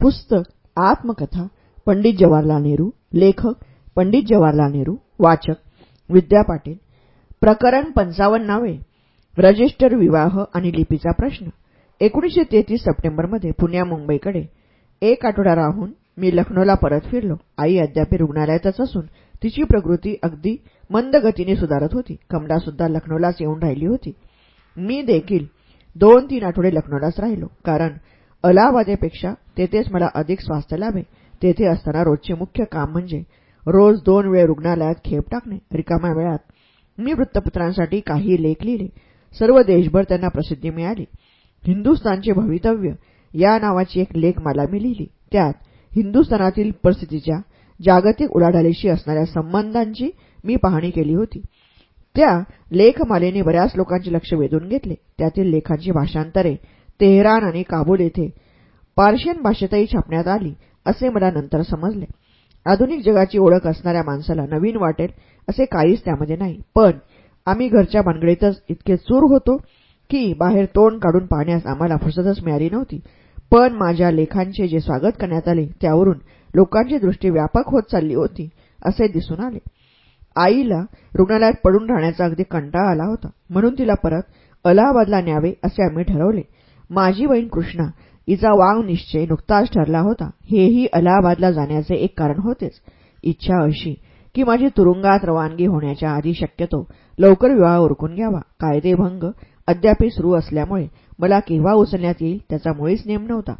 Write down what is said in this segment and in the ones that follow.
पुस्तक आत्मकथा पंडित जवाहरलाल नेहरू लेखक पंडित जवाहरलाल नेहरू वाचक विद्या पाटील प्रकरण पंचावन्नावे रजिस्टर विवाह आणि लिपीचा प्रश्न. एकोणीसशे तेहतीस सप्टेंबरमध्ये पुण्या मुंबईकडे एक आठवडा राहून मी लखनौला परत फिरलो. आई अद्याप रुग्णालयातच असून तिची प्रकृती अगदी मंद गतीने सुधारत होती. कमलासुद्धा लखनौलाच येऊन राहिली होती. मी देखील दोन तीन आठवडे लखनौलाच राहिलो. कारण अलाहाबादेपेक्षा तेथेच मला अधिक स्वास्थ्य लाभे. तेथे असताना रोजचे मुख्य काम म्हणजे रोज दोन वेळ रुग्णालयात खेप टाकणे रिकाम्या वेळात. मी वृत्तपत्रांसाठी काही लेख लिहिले. सर्व देशभर त्यांना प्रसिद्धी मिळाली. हिंदुस्थानचे भवितव्य या नावाची एक लेख मला मी लिहिली. त्यात हिंदुस्थानातील परिस्थितीच्या जागतिक उलाढालीशी असणाऱ्या संबंधांची मी पाहणी केली होती. त्या लेखमालेने बऱ्याच लोकांचे लक्ष वेधून घेतले. त्यातील लेखांची भाषांतरे तेहरान आणि काबूल येथे. पार्शियन भाषेतही छापण्यात आली असे मला नंतर समजले. आधुनिक जगाची ओळख असणाऱ्या माणसाला नवीन वाटेल असे काहीच त्यामध्ये नाही. पण आम्ही घरच्या भानगडीतच इतके चूर होतो की बाहेर तोंड काढून पाहण्यास आम्हाला फुरसतच मिळाली नव्हती. पण माझ्या लेखांचे जे स्वागत करण्यात आले त्यावरून लोकांची दृष्टी व्यापक होत चालली होती असे दिसून आले. आईला रुग्णालयात पडून राहण्याचा अगदी कंटाळा आला होता. म्हणून तिला परत अलाहाबादला न्यावे असे आम्ही ठरवले. माझी बहीण कृष्णा हिचा वाव निश्चय नुकताच ठरला होता. हेही अलाहाबादला जाण्याचे एक कारण होतेच. इच्छा अशी की माझी तुरुंगात रवानगी होण्याच्या आधी शक्यतो लवकर विवाह उरकून घ्यावा. कायदेभंग अद्याप सुरू असल्यामुळे मला केव्हा उचलण्यात येईल त्याचा मुळीच नेम नव्हता.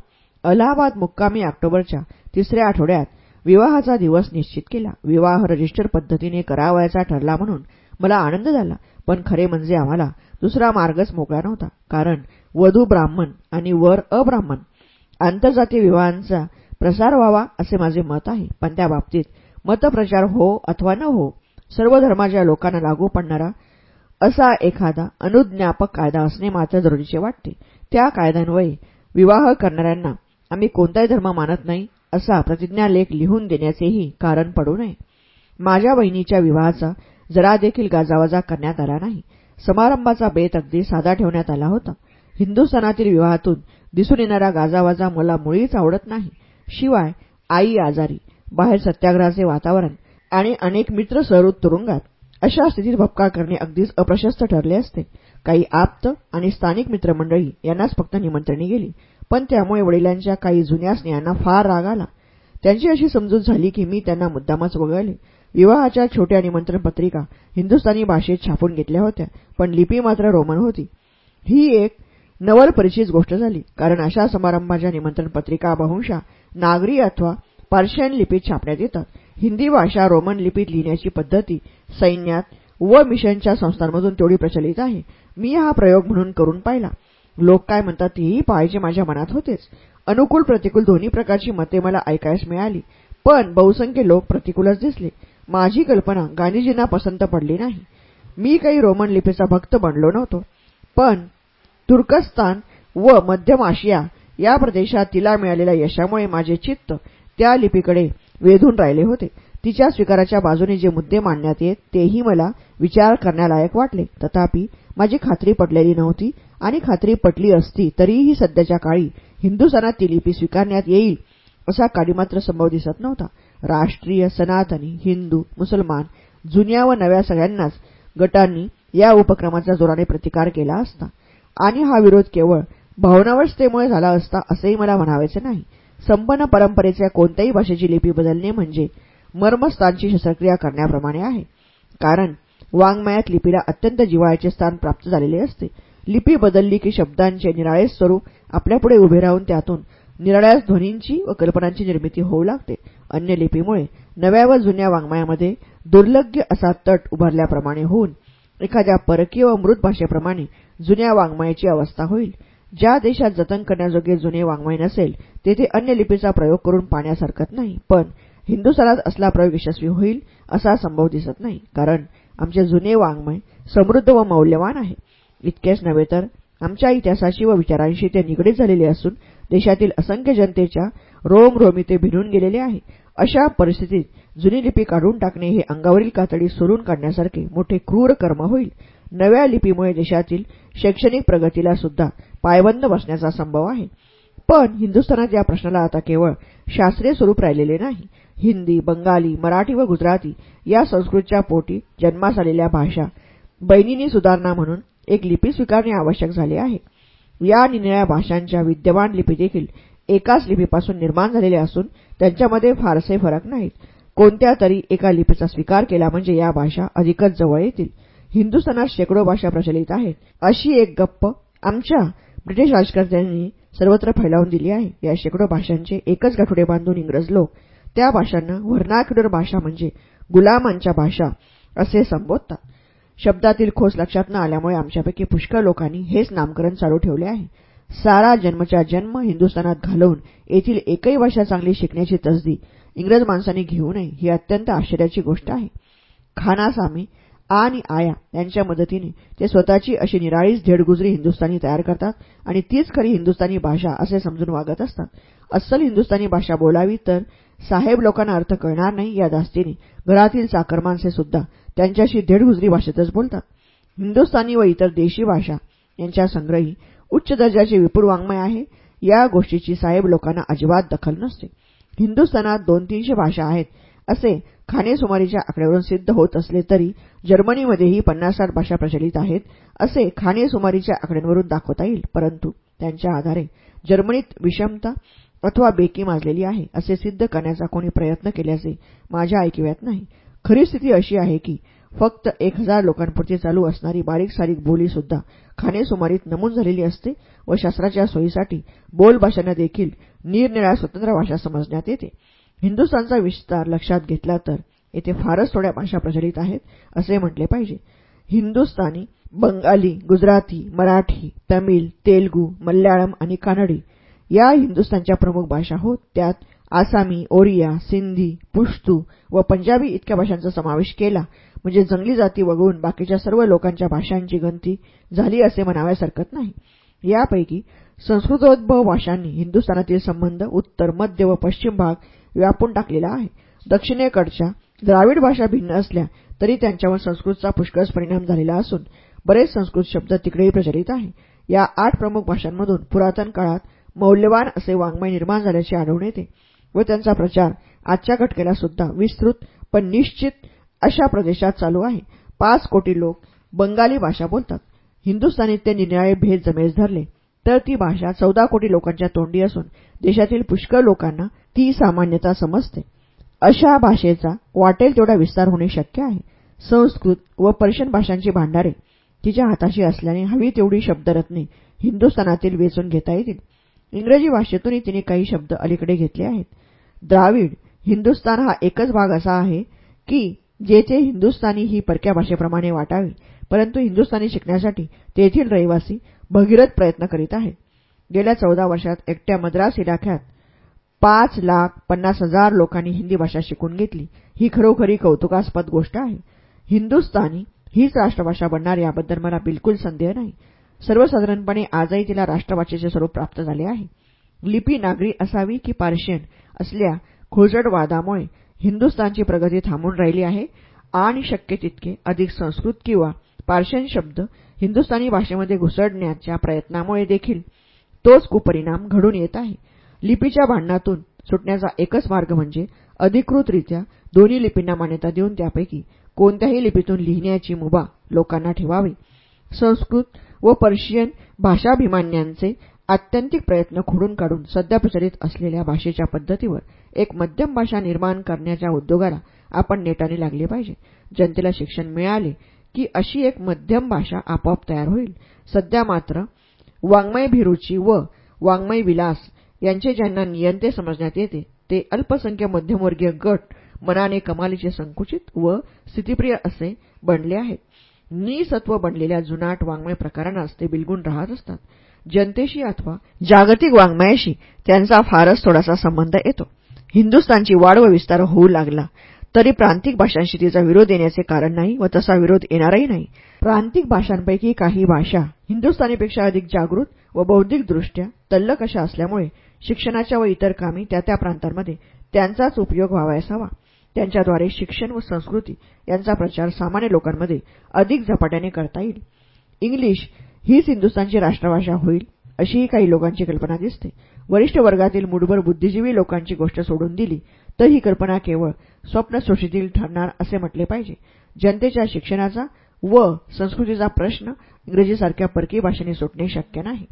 अलाहाबाद मुक्कामी ऑक्टोबरच्या तिसऱ्या आठवड्यात विवाहाचा दिवस निश्चित केला. विवाह रजिस्टर पद्धतीने करावायचा ठरला म्हणून मला आनंद झाला. पण खरे म्हणजे आम्हाला दुसरा मार्गच मोकळा नव्हता. कारण वधू ब्राह्मण आणि वर अब्राह्मण आंतरजातीय विवाहांचा प्रसार व्हावा असे माझे मत आहे. पण त्या बाबतीत मतप्रचार हो अथवा न हो सर्व धर्माच्या लोकांना लागू पडणारा असा एखादा अनुज्ञापक कायदा असणे मात्र जरुरीचे वाटते. त्या कायद्यान्वये विवाह करणाऱ्यांना आम्ही कोणताही धर्म मानत नाही असा प्रतिज्ञालेख लिहून देण्याचेही कारण पडू नये. माझ्या बहिणीच्या विवाहाचा जरा देखील गाजावाजा करण्यात आला नाही. समारंभाचा बेत अगदी साधा ठेवण्यात आला होता. हिंदुस्थानातील विवाहातून दिसून येणारा गाजावाजा मला मुळीच आवडत नाही. शिवाय आई आजारी बाहेर सत्याग्रहाचे वातावरण आणि अनेक मित्र सरूत तुरुंगात अशा स्थितीत भपका करणे अगदीच अप्रशस्त ठरले असते. काही आप्त आणि स्थानिक मित्रमंडळी यांनाच फक्त निमंत्रणी गेली पण त्यामुळे वडिलांच्या काही जुन्या स्नेहांना फार राग आला. त्यांची अशी समजूत झाली की मी त्यांना मुद्दामच वगळले. विवाहाच्या छोट्या निमंत्रण पत्रिका हिंदुस्थानी भाषेत छापून घेतल्या होत्या पण लिपी मात्र रोमन होती. ही एक नवल परिचित गोष्ट झाली कारण अशा समारंभाच्या निमंत्रण पत्रिका बहुशा नागरी अथवा पार्शियन लिपीत छापण्यात येतात. हिंदी भाषा रोमन लिपीत लिहिण्याची पद्धती सैन्यात व मिशनच्या संस्थांमधून तेवढी प्रचलित आहे. मी हा प्रयोग म्हणून करून पाहिला. लोक काय म्हणतात तेही पाहायचे माझ्या मनात होतेच. अनुकूल प्रतिकूल दोन्ही प्रकारची मते मला ऐकायस मिळाली पण बहुसंख्य लोक प्रतिकूलच दिसले. माझी कल्पना गांधीजींना पसंत पडली नाही. मी काही रोमन लिपीचा भक्त बनलो नव्हतो. पण तुर्कस्तान व मध्यम आशिया या प्रदेशात तिला मिळालेल्या यशामुळे माझे चित्त त्या लिपीकडे वेधून राहिले होते. तिच्या स्वीकाराच्या बाजूने जे मुद्दे मांडण्यात येत तेही मला विचार करण्यालायक वाटले. तथापि माझी खात्री पटलेली नव्हती आणि खात्री पटली असती तरीही सध्याच्या काळी हिंदुस्थानात ती लिपी स्वीकारण्यात येईल असा काडीमात्र संभव दिसत नव्हता. राष्ट्रीय सनातनी हिंदू मुसलमान जुन्या व नव्या सगळ्यांनाच गटांनी या उपक्रमाचा जोराने प्रतिकार केला असता. आणि हा विरोध केवळ भावनावस्थेमुळे झाला असता असेही मला म्हणावायचे नाही. संपन्न परंपरेच्या कोणत्याही भाषेची लिपी बदलणे म्हणजे मर्मस्थानची शस्त्रक्रिया करण्याप्रमाणे आहे. कारण वाङ्मयात लिपीला अत्यंत जिव्हाळ्याचे स्थान प्राप्त झालेले असते. लिपी बदलली की शब्दांचे निराळे स्वरूप आपल्यापुढे उभे राहून त्यातून निराळ्या ध्वनींची व कल्पनांची निर्मिती होऊ लागते. अन्य लिपीमुळे नव्या व जुन्या वाङ्मयामध्ये दुर्लग्य असा तट उभारल्याप्रमाणे होऊन एखाद्या परकीय व मृत भाषेप्रमाणे जुन्या वाङ्मयाची अवस्था होईल. ज्या देशात जतन करण्याजोगे जुने वाङ्मय नसेल तेथे अन्य लिपीचा प्रयोग करून पाण्यासारखत हरकत नाही. पण हिंदुस्थानात असला प्रयोग यशस्वी होईल असा संभव दिसत नाही. कारण आमचे जुने वाङ्मय समृद्ध व मौल्यवान आहे. इतकेच नव्हे तर आमच्या इतिहासाशी व विचारांशी ते निगडीत झालेले असून देशातील असंख्य जनतेच्या रोमरोमी ते भिनून गेलेले आहे. अशा परिस्थितीत जुनी लिपी काढून टाकणे हे अंगावरील कातडी सोलून काढण्यासारखे मोठे क्रूर कर्म होईल. नव्या लिपीमुळे देशातील शैक्षणिक प्रगतीला सुद्धा पायबंद बसण्याचा संभव आहे. पण हिंदुस्थानात या प्रश्नाला आता केवळ शास्त्रीय स्वरूप राहिलेले नाही. हिंदी बंगाली मराठी व गुजराती या संस्कृतच्या पोटी जन्मास आलेल्या भाषा बैनीनी सुधारणा म्हणून एक लिपी स्वीकारणे आवश्यक झाले आहे. या निनिळ्या भाषांच्या विद्यमान लिपी देखील एकाच लिपीपासून निर्माण झालेल्या असून त्यांच्यामध्ये फारसे फरक नाहीत. कोणत्या तरी एका लिपीचा स्वीकार केला म्हणजे या भाषा अधिकच जवळ येतील. हिंदुस्थानात शेकडो भाषा प्रचलित आहेत. अशी एक गप्प आमच्या ब्रिटिश राजकर्त्यांनी सर्वत्र फैलावून दिली आहे. या शेकडो भाषांचे एकच गाठोडे बांधून इंग्रज लोक त्या भाषांना व्हर्नाक्युलर भाषा म्हणजे गुलामांच्या भाषा असे संबोधतात. शब्दातील खोस लक्षात न आल्यामुळे आमच्यापैकी पुष्कळ लोकांनी हेच नामकरण चालू ठेवले आहे. सारा जन्मच्या जन्म हिंदुस्थानात घालवून येथील एकही भाषा चांगली शिकण्याची तसदी इंग्रज माणसांनी घेऊ नये ही अत्यंत आश्चर्याची गोष्ट आहे. खानासामी आणि आया यांच्या मदतीने ते स्वतःची अशी निराळीच धेडगुजरी हिंदुस्थानी तयार करतात आणि तीच खरी हिंदुस्थानी भाषा असे समजून वागत असतात. अस्सल हिंदुस्थानी भाषा बोलावी तर साहेब लोकांना अर्थ कळणार नाही या दास्तीने घरातील चाकरमानसे सुद्धा त्यांच्याशी धेडगुजरी भाषेतच बोलतात. हिंदुस्थानी व इतर देशी भाषा यांच्या संग्रही उच्च दर्जाचे विपुल वाङ्मय आहे. या गोष्टीची साहेब लोकांना अजिबात दखल नसते. हिंदुस्थानात दोन तीनशे भाषा आहेत असे खानेसुमारीच्या आकड्यावरून सिद्ध होत असले तरी जर्मनीमध्येही पन्नास साठ भाषा प्रचलित आहेत असे खाणेसुमारीच्या आकड्यांवरून दाखवता येईल. परंतु त्यांच्या आधारे जर्मनीत विषमता अथवा बेकी माजलेली आहे असे सिद्ध करण्याचा कोणी प्रयत्न केल्याचे माझ्या ऐकिव्यात नाही. खरी स्थिती अशी आहे की फक्त एक हजार लोकांपुरती चालू असणारी बारीक सारीक बोलीसुद्धा खानेसुमारीत नमूद झालेली असते व शास्त्राच्या सोयीसाठी बोलभाषांना देखील निरनिराळ्या स्वतंत्र भाषा समजण्यात येते. हिंदुस्थानचा विस्तार लक्षात घेतला तर येथे फारच थोड्या भाषा प्रचलित आहेत असे म्हटले पाहिजे. हिंदुस्थानी बंगाली गुजराती मराठी तमिळ तेलगू मल्याळम आणि कानडी या हिंदुस्थानच्या प्रमुख भाषा होत त्यात आसामी ओरिया सिंधी पुश्तू व पंजाबी इतक्या भाषांचा समावेश केला. म्हणजे जंगली जाती वगळून बाकीच्या सर्व लोकांच्या भाषांची गंती झाली असे म्हणाव्यास हरकत नाही. यापैकी संस्कृतोद्भव भाषांनी हिंदुस्थानातील संबंध उत्तर मध्य व पश्चिम भाग व्यापून टाकलेला आहे. दक्षिणेकडच्या द्राविड भाषा भिन्न असल्या तरी त्यांच्यावर संस्कृतचा पुष्कळच परिणाम झालेला असून बरेच संस्कृत शब्द तिकडेही प्रचलित आहे. या आठ प्रमुख भाषांमधून पुरातन काळात मौल्यवान असे वाङ्मय निर्माण झाल्याचे आढळून येते. व त्यांचा प्रचार आजच्या घटकेला सुद्धा विस्तृत पण निश्चित अशा प्रदेशात चालू आहे. पाच कोटी लोक बंगाली भाषा बोलतात. हिंदुस्थानीत ते निराळे भेद जमेस धरले तर ती भाषा चौदा कोटी लोकांच्या तोंडी असून देशातील पुष्कळ लोकांना ती सामान्यता समजते. अशा भाषेचा वाटेल तेवढा विस्तार होणे शक्य आहे. संस्कृत व पर्शियन भाषांची भांडारे तिच्या हाताशी असल्याने हवी तेवढी शब्दरत्ने हिंदुस्थानातील वेचून घेता येतील. इंग्रजी भाषेतूनही तिने काही शब्द अलीकडे घेतले आहेत. द्राविड हिंदुस्थान हा एकच भाग असा आहे की जेथे हिंदुस्थानी ही परक्या भाषेप्रमाणे वाटावी परंतु हिंदुस्थानी शिकण्यासाठी तेथील रहिवासी भगीरथ प्रयत्न करीत आहेत. गेल्या चौदा वर्षात एकट्या मद्रास इलाख्यात पाच लाख पन्नास हजार लोकांनी हिंदी भाषा शिकून घेतली. ही खरोखरी कौतुकास्पद गोष्ट आहे. हिंदुस्थानी हीच राष्ट्रभाषा बनणार याबद्दल मला बिलकुल संदेह नाही. सर्वसाधारणपणे आजही तिला राष्ट्रभाषेचे स्वरूप प्राप्त झाले आहे. लिपी नागरी असावी की पार्शियन असल्या खुळजडवादामुळे हिंदुस्थानची प्रगती थांबून राहिली आहे. आणि शक्य तितके अधिक संस्कृत किंवा पार्शियन शब्द हिंदुस्थानी भाषेमध्ये घुसडण्याच्या प्रयत्नामुळे देखील तोच कुपरिणाम घडून येत आहे. लिपीच्या भांडणातून सुटण्याचा एकच मार्ग म्हणजे अधिकृतरित्या दोन्ही लिपींना मान्यता देऊन त्यापैकी कोणत्याही लिपीतून लिहिण्याची मुभा लोकांना ठेवावी. संस्कृत व पर्शियन भाषाभिमान्यांचे आत्यंतिक प्रयत्न खोडून काढून सध्या प्रचलित असलेल्या भाषेच्या पद्धतीवर एक मध्यम भाषा निर्माण करण्याच्या उद्योगाला आपण नेटाने लागले पाहिजे. जनतेला शिक्षण मिळाले की अशी एक मध्यम भाषा आपोआप तयार होईल. सध्या मात्र वाङ्मयभिरुची व वाङ्मय विलास यांचे ज्यांना नियंते समजण्यात येते ते अल्पसंख्य मध्यमवर्गीय गट मनाने कमालीचे संकुचित व स्थितीप्रिय असे बनले आहेत. निसत्व बनलेल्या जुनाट वाङ्मय प्रकारांनाच ते बिलगून राहत असतात. जनतेशी अथवा जागतिक वाङ्मयाशी त्यांचा फारच थोडासा संबंध येतो. हिंदुस्थानची वाढ व विस्तार होऊ लागला तरी प्रांतिक भाषांशी तिचा विरोध येण्याचे कारण नाही व तसा विरोध येणारही नाही. प्रांतिक भाषांपैकी काही भाषा हिंदुस्थानीपेक्षा अधिक जागृत व बौद्धिकदृष्ट्या तल्लक अशा असल्यामुळे शिक्षणाच्या व इतर कामी त्या त्या प्रांतांमध्ये त्यांचाच उपयोग व्हावयास त्यांच्याद्वारे शिक्षण व संस्कृती यांचा प्रचार सामान्य लोकांमध्ये अधिक झपाट्याने करता येईल. इंग्लिश हीच हिंदुस्थानची राष्ट्रभाषा होईल अशीही काही लोकांची कल्पना दिसते. वरिष्ठ वर्गातील मुठभर बुद्धिजीवी लोकांची गोष्ट सोडून दिली तर ही कल्पना केवळ स्वप्नसृष्टीतील ठरणार असे म्हटले पाहिजे. जनतेच्या शिक्षणाचा व संस्कृतीचा प्रश्न इंग्रजीसारख्या परकी भाषेने सुटणे शक्य नाही.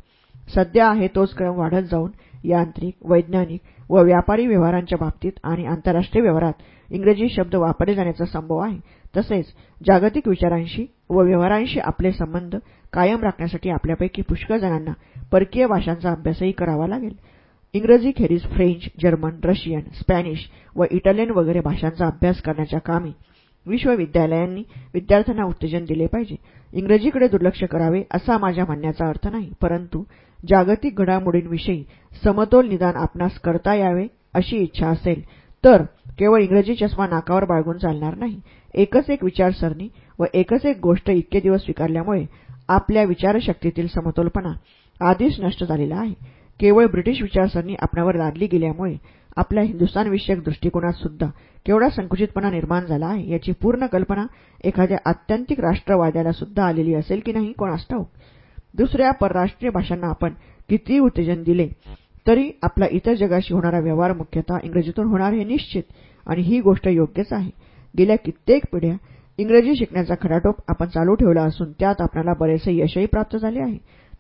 सध्या आहे तोच क्रम वाढत जाऊन यांत्रिक वैज्ञानिक व व्यापारी व्यवहारांच्या बाबतीत आणि आंतरराष्ट्रीय व्यवहारात इंग्रजी शब्द वापरले जाण्याचा संभव आहे. तसेच जागतिक विचारांशी व व्यवहारांशी आपले संबंध कायम राखण्यासाठी आपल्यापैकी पुष्कळ जणांना परकीय भाषांचा अभ्यासही करावा लागेल. इंग्रजी खेरीज फ्रेंच जर्मन रशियन स्पॅनिश व इटालियन वगैरे भाषांचा अभ्यास करण्याच्या कामी विश्वविद्यालयांनी विद्यार्थ्यांना उत्तेजन दिले पाहिजे. इंग्रजीकडे दुर्लक्ष करावे असा माझ्या म्हणण्याचा अर्थ नाही परंतु जागतिक घडामोडींविषयी समतोल निदान आपणास करता यावे अशी इच्छा असेल तर केवळ इंग्रजी चष्मा नाकावर बाळगून चालणार नाही. एकच एक विचारसरणी व एकच एक गोष्ट इतके दिवस स्वीकारल्यामुळे आपल्या विचारशक्तीतील समतोलपणा आधीच नष्ट झालेला आहे. केवळ ब्रिटिश विचारसरणी आपणावर लादली गेल्यामुळे आपल्या हिंदुस्थानविषयक दृष्टिकोनात सुद्धा केवढा संकुचितपणा निर्माण झाला आहे याची पूर्ण कल्पना एखाद्या आत्यंतिक राष्ट्रवाद्याला सुद्धा आलेली असेल की नाही कोणास ठाऊक दुसऱ्या परराष्ट्रीय भाषांना आपण कितीही उत्तेजन दिले तरी आपला इतर जगाशी होणारा व्यवहार मुख्यतः इंग्रजीतून होणार हे निश्चित आणि ही गोष्ट योग्यच आहे. गेल्या कित्येक पिढ्या इंग्रजी शिकण्याचा खडाटोप आपण चालू ठेवला असून त्यात आपल्याला बरेचसे यशही प्राप्त झाले आहे.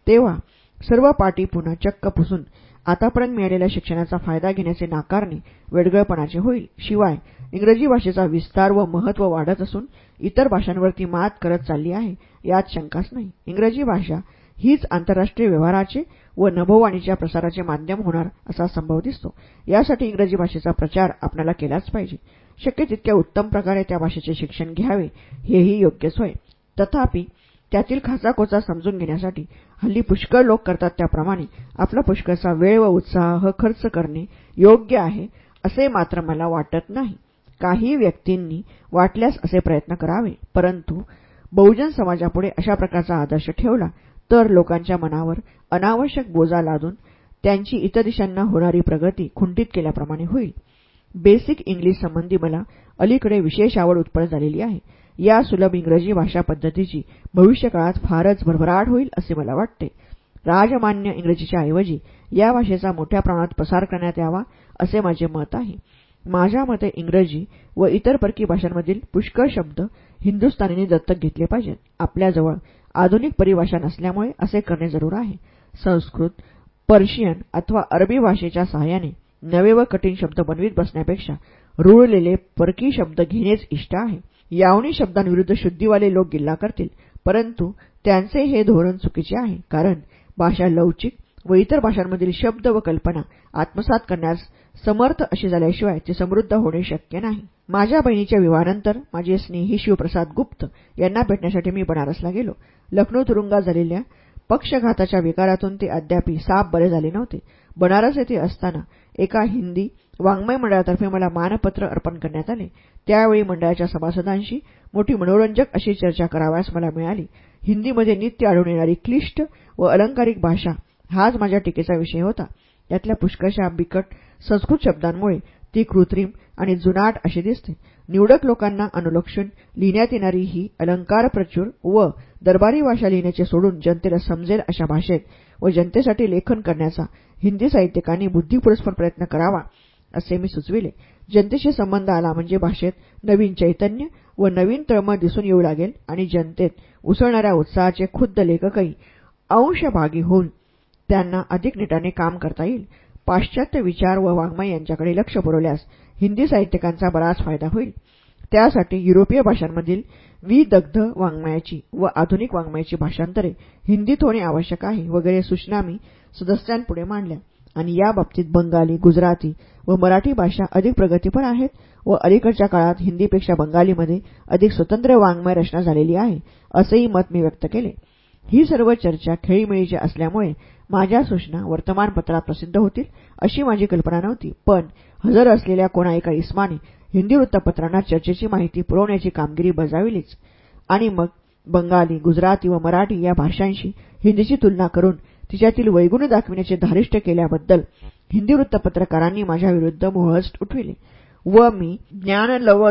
तेव्हा सर्व पाठी पुन्हा चक्क पुसून आतापर्यंत मिळालेल्या शिक्षणाचा फायदा घेण्याचे नाकारणे वेडगळपणाचे होईल. शिवाय इंग्रजी भाषेचा विस्तार व महत्त्व वाढत असून इतर भाषांवरती मात करत चालली आहे यात शंकाच नाही. इंग्रजी भाषा हीच आंतरराष्ट्रीय व्यवहाराचे व नभोवाणीच्या प्रसाराचे माध्यम होणार असा संभव दिसतो. यासाठी इंग्रजी भाषेचा प्रचार आपल्याला केलाच पाहिजे. शक्य तितक्या उत्तम प्रकारे त्या भाषेचे शिक्षण घ्यावे हेही योग्यच होय. तथापि त्यातील खाचाखोचा समजून घेण्यासाठी हल्ली पुष्कळ लोक करतात त्याप्रमाणे आपला पुष्कळचा वेळ व उत्साह खर्च करणे योग्य आहे असे मात्र मला वाटत नाही. काही व्यक्तींनी वाटल्यास असे प्रयत्न करावे परंतु बहुजन समाजापुढे अशा प्रकारचा आदर्श ठेवला तर लोकांच्या मनावर अनावश्यक बोजा लादून त्यांची इतर दिशांना होणारी प्रगती खुंटीत केल्याप्रमाणे होईल. बेसिक इंग्लिश संबंधी मला अलीकडे विशेष आवड उत्पन्न झालेली आहे. या सुलभ इंग्रजी भाषा पद्धतीची भविष्यकाळात फारच भरभराट होईल असे मला वाटते. राजमान्य इंग्रजीच्या ऐवजी या भाषेचा मोठ्या प्रमाणात प्रसार करण्यात यावा असे माझे मत आहे. माझ्या मते इंग्रजी व इतर परकी भाषांमधील पुष्कळ शब्द हिंदुस्थानींनी दत्तक घेतले पाहिजेत. आपल्याजवळ आधुनिक परिभाषा नसल्यामुळे असे करणे जरूर आहे. संस्कृत पर्शियन अथवा अरबी भाषेच्या सहाय्याने नवे व कठीण शब्द बनवीत बसण्यापेक्षा रुळलेले परकी शब्द घेणेच इष्ट आहे. यावनी शब्दांविरुद्ध शुद्धीवाले लोक गिल्ला करतील परंतु त्यांचे हे धोरण चुकीचे आहे कारण भाषा लवचिक व इतर भाषांमधील शब्द व कल्पना आत्मसात करण्यास समर्थ अशी झाल्याशिवाय ती समृद्ध होणे शक्य नाही. माझ्या बहिणीच्या विवाहानंतर माझे स्नेही शिवप्रसाद गुप्त यांना भेटण्यासाठी मी बनारसला गेलो. लखनौ तुरुंगात झालेल्या पक्षघाताच्या विकारातून ते अद्यापी साप बरे झाले नव्हते. बनारस येथे असताना एका हिंदी वाङ्मय मंडळातर्फे मला मानपत्र अर्पण करण्यात आले. त्यावेळी मंडळाच्या सभासदांशी मोठी मनोरंजक अशी चर्चा करावयास मला मिळाली. हिंदीमध्ये नित्य आढळून येणारी क्लिष्ट व अलंकारिक भाषा हाच माझ्या टीकेचा विषय होता. त्यातल्या पुष्कळशा बिकट संस्कृत शब्दांमुळे ती कृत्रिम आणि जुनाट अशी दिसते. निवडक लोकांना अनुलक्षून लिहिण्यात येणारी ही अलंकार प्रचूर व दरबारी भाषा लिहिण्याचे सोडून जनतेला समजेल अशा भाषेत व जनतेसाठी लेखन करण्याचा हिंदी साहित्यिकांनी बुद्धिपुरस्पर प्रयत्न करावा असे मी सुचविले. जनतेशी संबंध आला म्हणजे भाषेत नवीन चैतन्य व नवीन तळमळ दिसून येऊ लागेल आणि जनतेत उसळणाऱ्या उत्साहाचे खुद्द लेखकही अंशभागी होऊन त्यांना अधिक नेटाने काम करता येईल. पाश्चात्य विचार व वाङ्मय यांच्याकडे लक्ष पुरवल्यास हिंदी साहित्यिकांचा बराच फायदा होईल. त्यासाठी युरोपीय भाषांमधील विदग्ध वाङ्मयाची व आधुनिक वाङ्मयाची भाषांतरे हिंदीत होणे आवश्यक आहे वगैरे सूचना मी सदस्यांपुढे मांडल्या. आणि याबाबतीत बंगाली गुजराती व मराठी भाषा अधिक प्रगतीपर आहेत व अलीकडच्या काळात हिंदीपेक्षा बंगालीमध्ये अधिक स्वतंत्र वाङ्मय रचना झालेली आहे असेही मत मी व्यक्त केले. ही सर्व चर्चा खेळीमेळीची असल्यामुळे माझ्या सूचना वर्तमानपत्रात प्रसिद्ध होतील अशी माझी कल्पना नव्हती. पण हजर असलेल्या कोणा एका इस्माने हिंदी वृत्तपत्रांना चर्चेची माहिती पुरवण्याची कामगिरी बजाविलीच. आणि मग बंगाली गुजराती व मराठी या भाषांशी हिंदीची तुलना करून तिच्यातील वैगुण्य दाखविण्याचे धारिष्ट केल्याबद्दल हिंदी वृत्तपत्रकारांनी माझ्याविरुद्ध मोहस्ट उठविले. व मी ज्ञानलव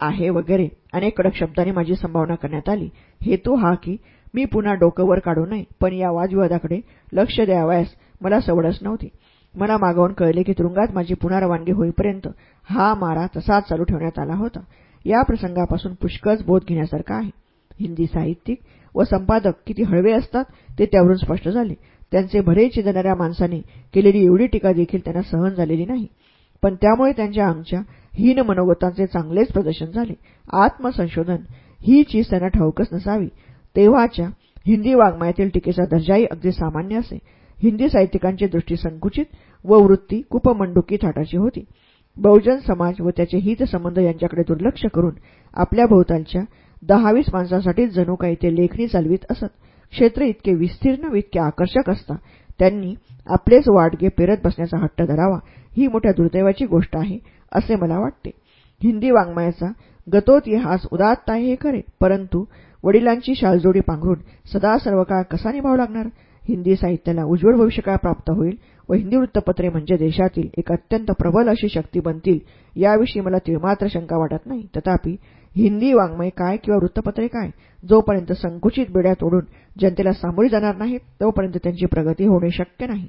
आहे वगैरे अनेक कडक शब्दांनी माझी संभावना करण्यात आली. हेतू हा की मी पुन्हा डोकं वर काढू नये पण या वादविवादाकडे लक्ष द्यावयास मला सवडच नव्हती. मला मागवून कळले की तुरुंगात माझी पुन्हा रवानगी होईपर्यंत हा मारा तसाच चालू ठेवण्यात आला होता. या प्रसंगापासून पुष्कळच बोध घेण्यासारखा आहे. हिंदी साहित्यिक व संपादक किती हळवे असतात ते त्यावरून स्पष्ट झाले. त्यांचे भरे चिदणाऱ्या माणसाने केलेली एवढी टीका देखील त्यांना सहन झालेली नाही. पण त्यामुळे त्यांच्या आमच्या हीन मनोगतांचे चांगलेच प्रदर्शन झाले. आत्मसंशोधन ही चीज त्यांना ठाऊकच नसावी. तेव्हाच्या हिंदी वाङ्मयातील टीकेचा दर्जाही अगदी सामान्य असे. हिंदी साहित्यिकांची दृष्टी संकुचित व वृत्ती कुपमंडुकी थाटाची होती. बहुजन समाज व त्याचे हितसंबंध यांच्याकडे दुर्लक्ष करून आपल्या भोवतालच्या दहावीस माणसांसाठीच जणू काही ते लेखणी चालवीत असत. क्षेत्र इतके विस्तीर्ण व इतके आकर्षक असता त्यांनी आपलेच वाटगे पेरत बसण्याचा हट्ट धरावा ही मोठ्या दुर्दैवाची गोष्ट आहे असे मला वाटते. हिंदी वाङ्मयाचा गतोतिहास उदात्त आहे हे खरे परंतु वडिलांची शालजोडी पांघरून सदा सर्व काळ कसा निभाव लागणार? हिंदी साहित्याला उज्ज्वल भविष्यकाळ प्राप्त होईल व हिंदी वृत्तपत्रे म्हणजे देशातील एक अत्यंत प्रबल अशी शक्ती बनतील याविषयी मला तिळमात्र शंका वाटत नाही. तथापि हिंदी वाङ्मय काय किंवा वृत्तपत्रे काय? जोपर्यंत संकुचित बेड्या तोडून जनतेला सामोरी जाणार नाहीत तोपर्यंत त्यांची प्रगती होणे शक्य नाही.